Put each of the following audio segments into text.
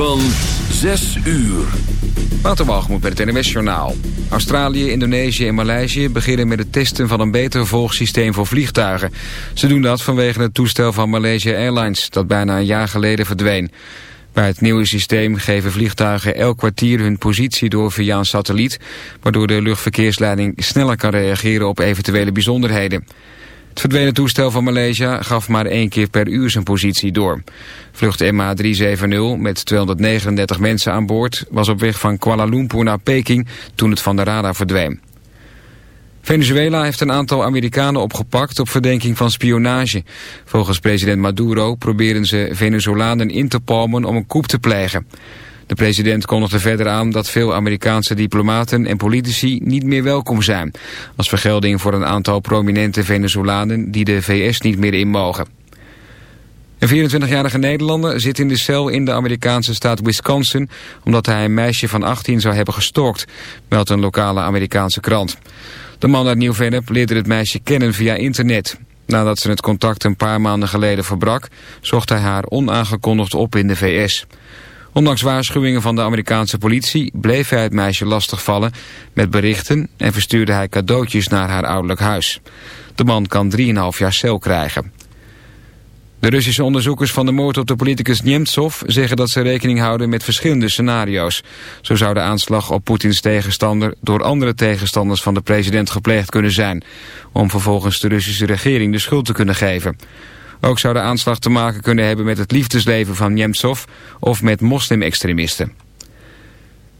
Van 6 uur. Waterwalgemoed met het NWS Journaal. Australië, Indonesië en Maleisië beginnen met het testen van een beter volgsysteem voor vliegtuigen. Ze doen dat vanwege het toestel van Malaysia Airlines dat bijna een jaar geleden verdween. Bij het nieuwe systeem geven vliegtuigen elk kwartier hun positie door via een satelliet... waardoor de luchtverkeersleiding sneller kan reageren op eventuele bijzonderheden. Het verdwenen toestel van Malaysia gaf maar één keer per uur zijn positie door. Vlucht MH370 met 239 mensen aan boord was op weg van Kuala Lumpur naar Peking toen het van de radar verdween. Venezuela heeft een aantal Amerikanen opgepakt op verdenking van spionage. Volgens president Maduro proberen ze Venezolanen in te palmen om een coup te plegen. De president kondigde verder aan dat veel Amerikaanse diplomaten en politici niet meer welkom zijn. Als vergelding voor een aantal prominente Venezolanen die de VS niet meer in mogen. Een 24-jarige Nederlander zit in de cel in de Amerikaanse staat Wisconsin... omdat hij een meisje van 18 zou hebben gestalkt, meldt een lokale Amerikaanse krant. De man uit Nieuw-Vennep leerde het meisje kennen via internet. Nadat ze het contact een paar maanden geleden verbrak... zocht hij haar onaangekondigd op in de VS. Ondanks waarschuwingen van de Amerikaanse politie bleef hij het meisje lastigvallen met berichten en verstuurde hij cadeautjes naar haar ouderlijk huis. De man kan 3,5 jaar cel krijgen. De Russische onderzoekers van de moord op de politicus Nemtsov zeggen dat ze rekening houden met verschillende scenario's. Zo zou de aanslag op Poetins tegenstander door andere tegenstanders van de president gepleegd kunnen zijn, om vervolgens de Russische regering de schuld te kunnen geven. Ook zou de aanslag te maken kunnen hebben met het liefdesleven van Nemtsov of met moslimextremisten.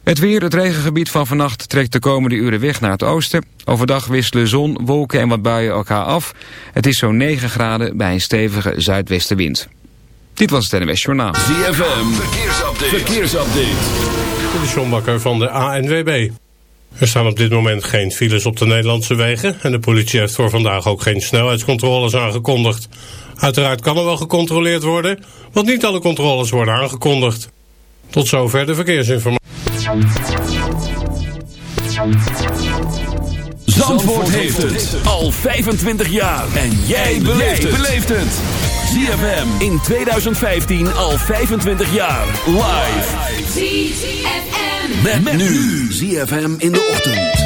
Het weer, het regengebied van vannacht trekt de komende uren weg naar het oosten. Overdag wisselen zon, wolken en wat buien elkaar af. Het is zo'n 9 graden bij een stevige zuidwestenwind. Dit was het NWS Journaal. ZFM, verkeersupdate. verkeersupdate. Is John Bakker van de ANWB. Er staan op dit moment geen files op de Nederlandse wegen... en de politie heeft voor vandaag ook geen snelheidscontroles aangekondigd. Uiteraard kan er wel gecontroleerd worden, want niet alle controles worden aangekondigd. Tot zover de verkeersinformatie. Zandvoort heeft het al 25 jaar. En jij beleeft het. ZFM in 2015 al 25 jaar. Live. ZFM. Met, met nu. ZFM in de ochtend.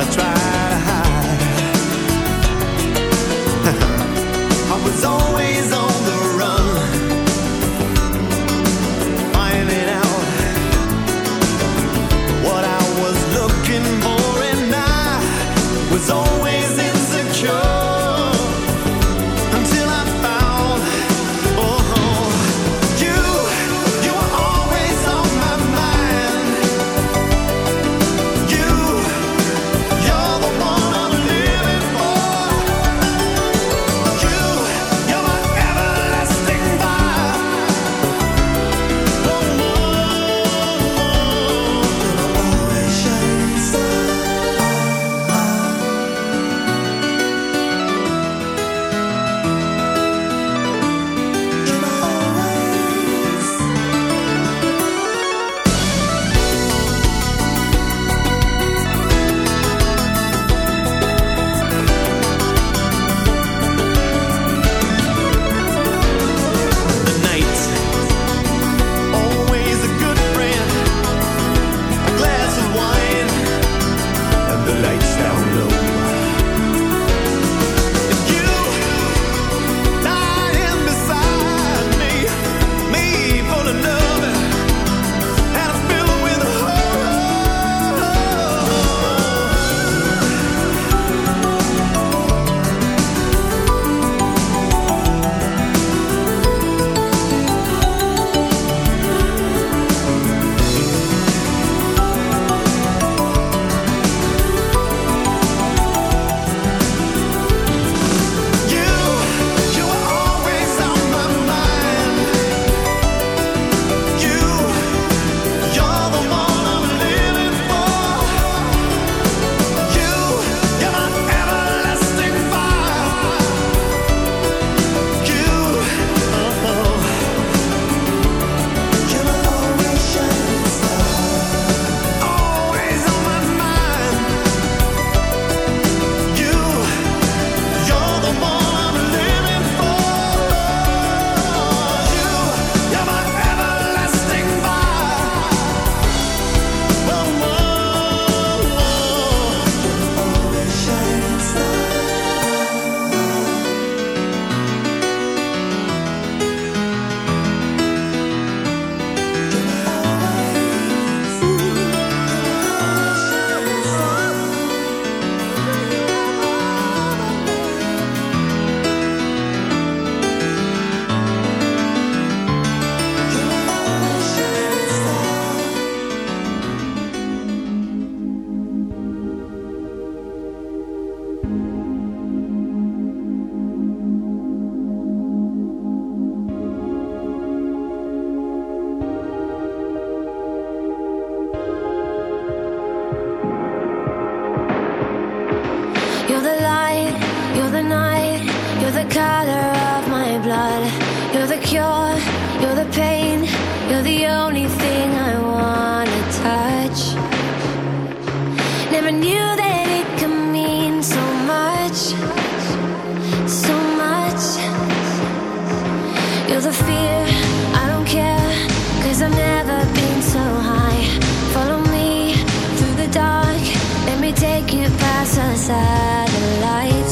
I try. feel the fear, I don't care, cause I've never been so high. Follow me through the dark, let me take you past the satellites.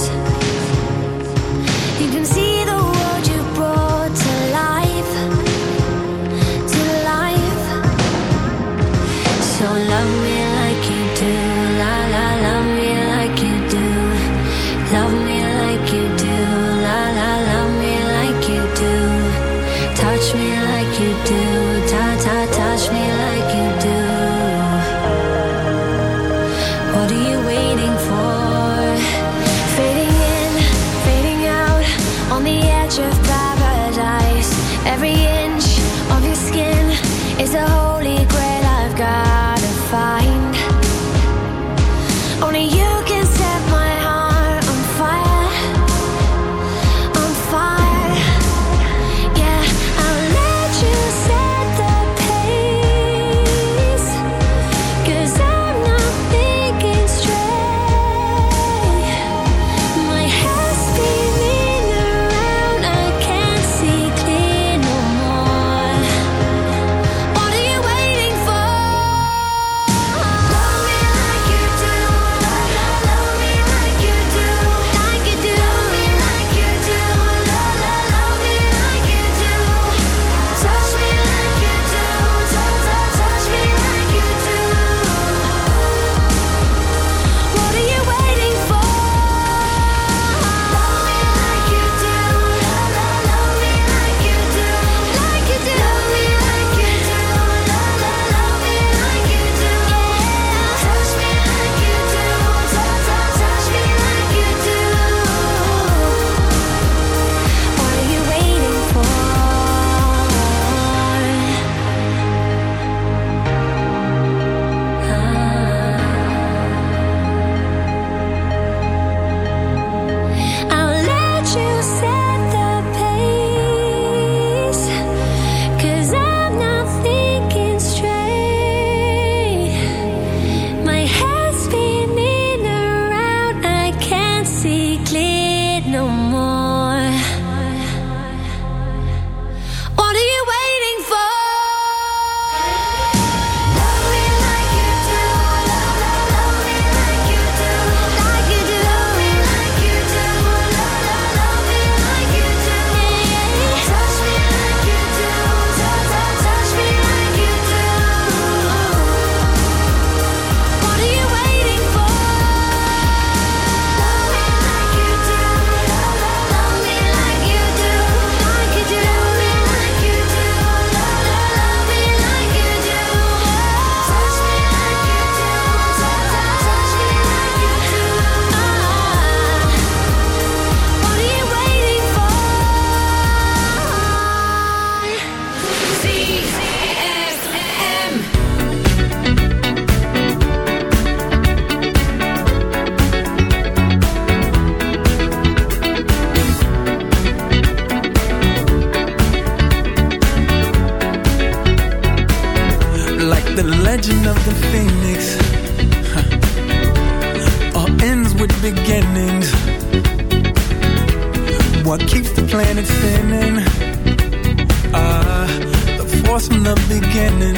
Beginning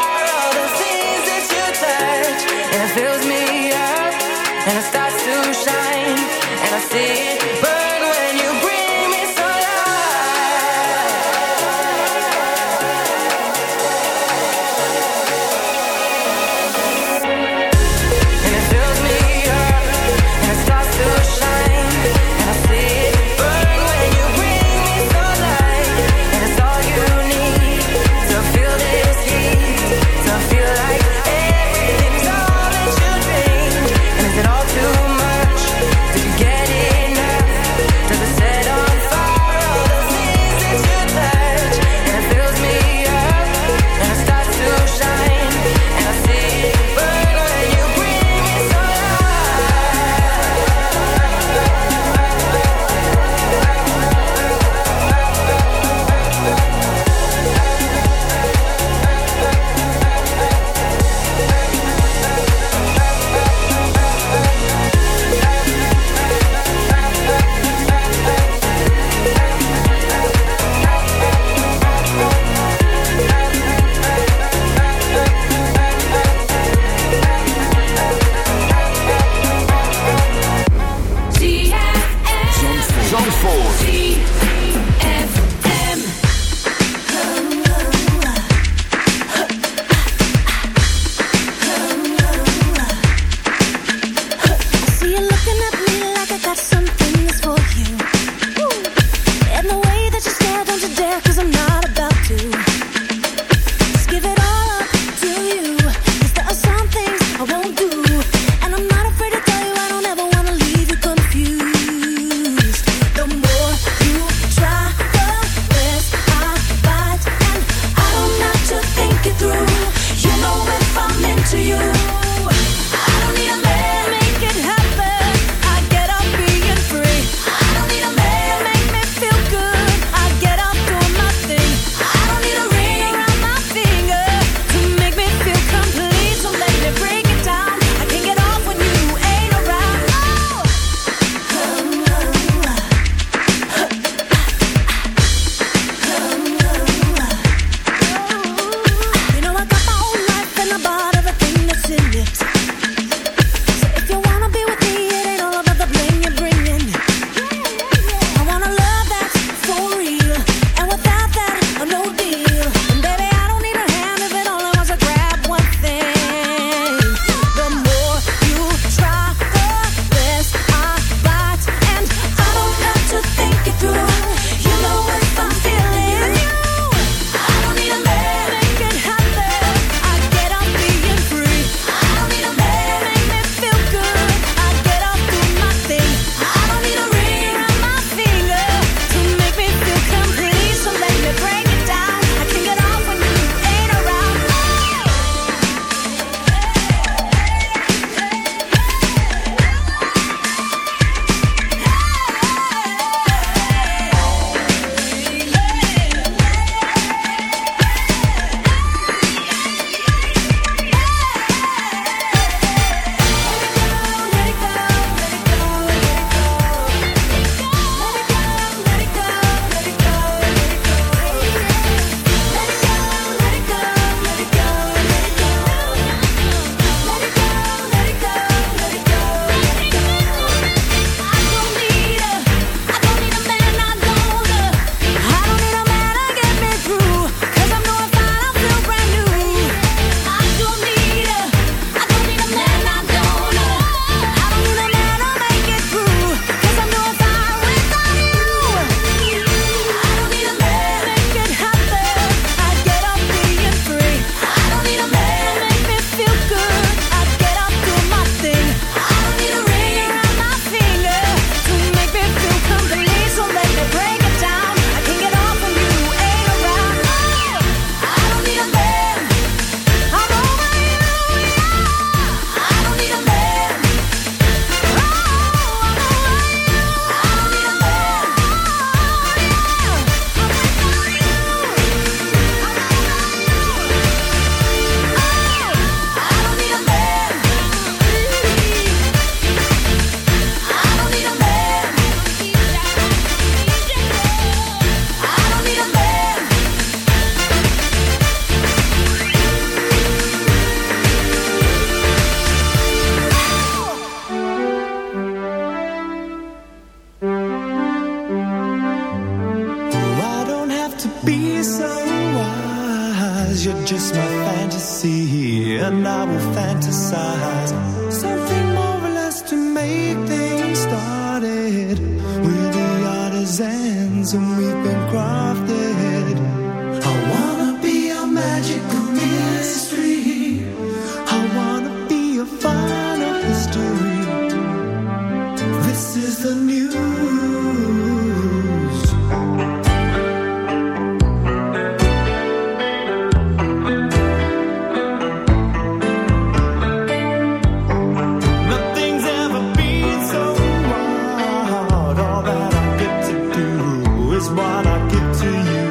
All I get to you.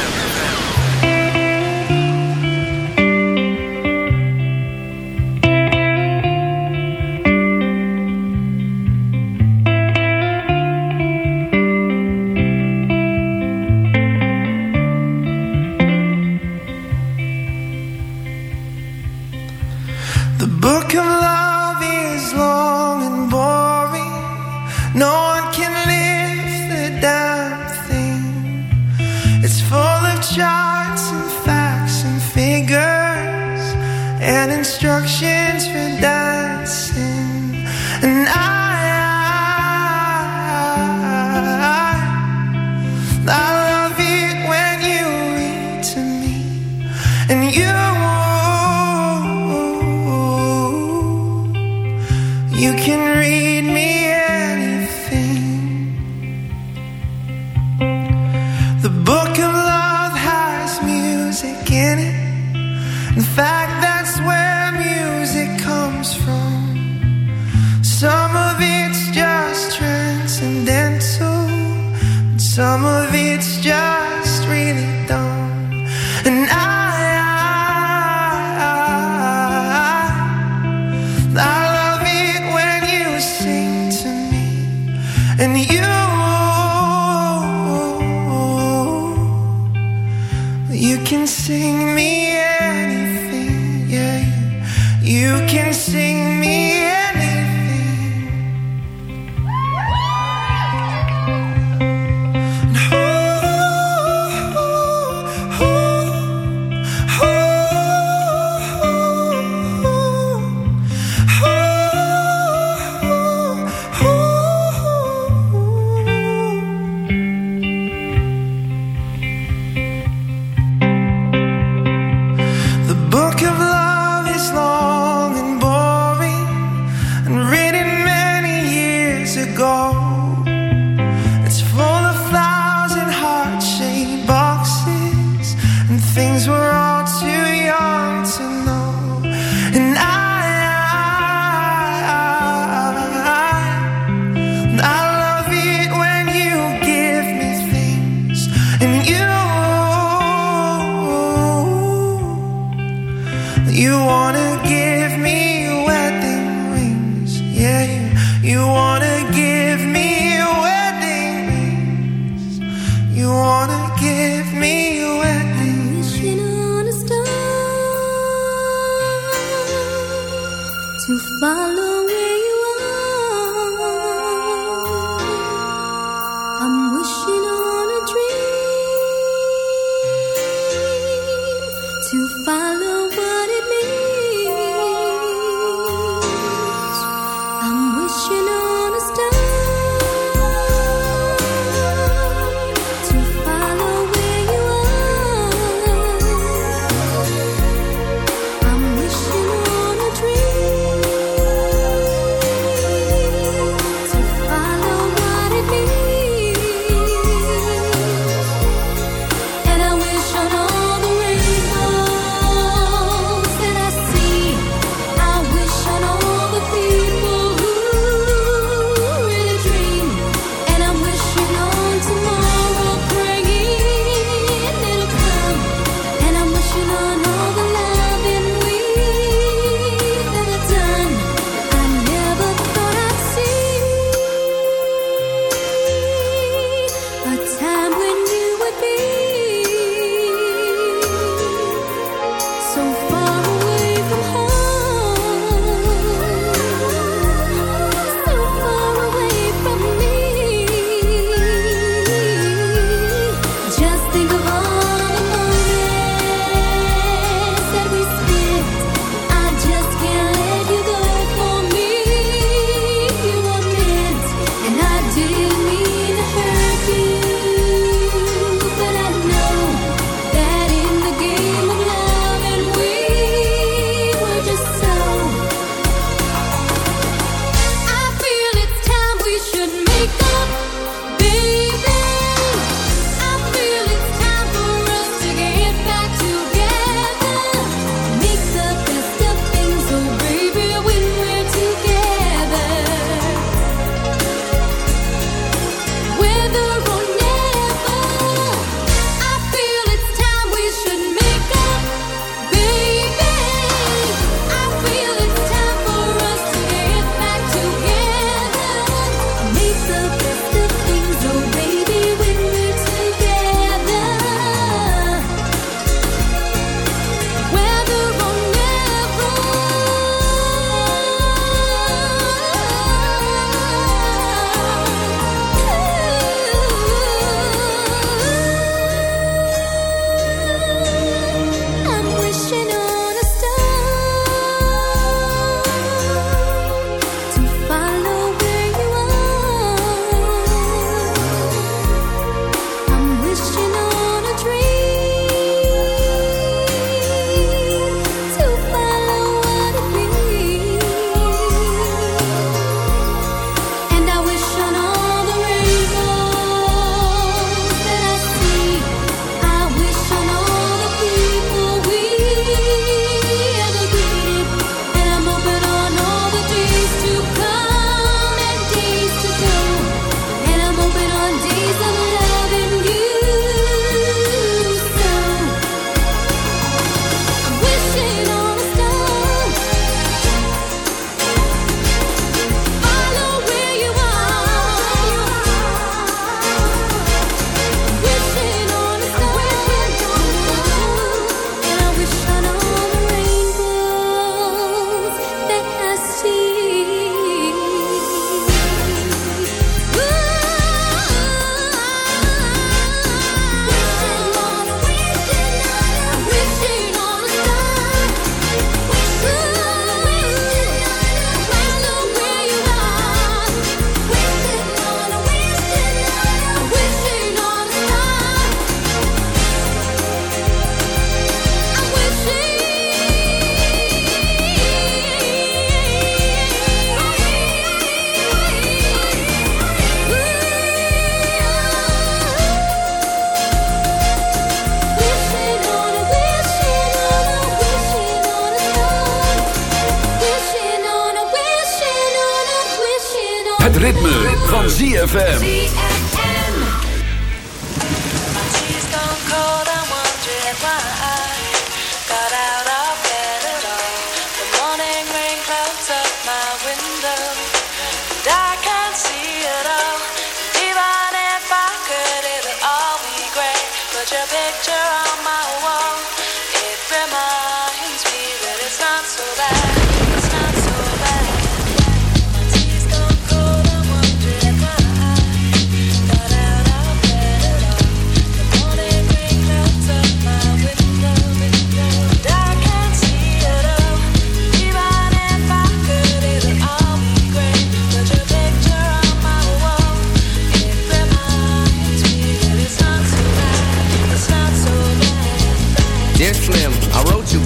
You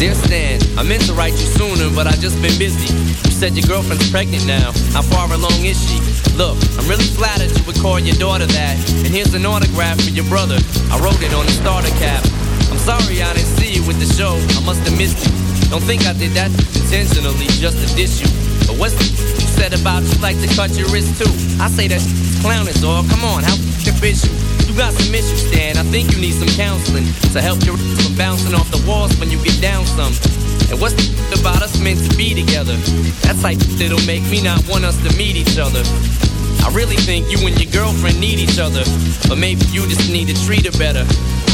Dear Stan, I meant to write you sooner, but I just been busy. You said your girlfriend's pregnant now. How far along is she? Look, I'm really flattered you would call your daughter that. And here's an autograph for your brother. I wrote it on the starter cap. I'm sorry I didn't see you with the show. I must have missed you. Don't think I did that intentionally just to diss you. But what's the you said about you like to cut your wrist too? I say that clown is all. Come on, how f***ing bitch you? You got some issues, Stan. I think you need some counseling to help your from bouncing off the walls when you get down some. And what's the about us meant to be together? That's like that'll make me not want us to meet each other. I really think you and your girlfriend need each other, but maybe you just need to treat her better.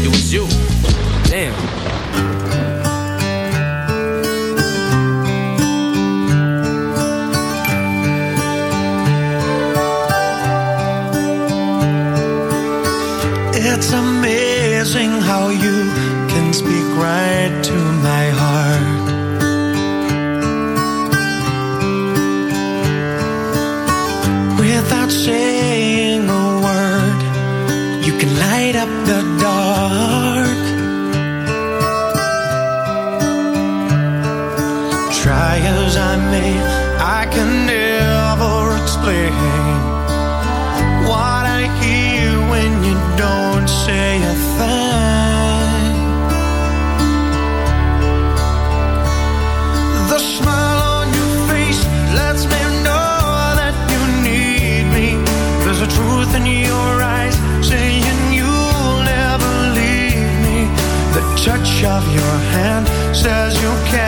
it was you. Damn. It's amazing how you can speak right to my heart. Without saying in your eyes saying you'll never leave me. The touch of your hand says you'll catch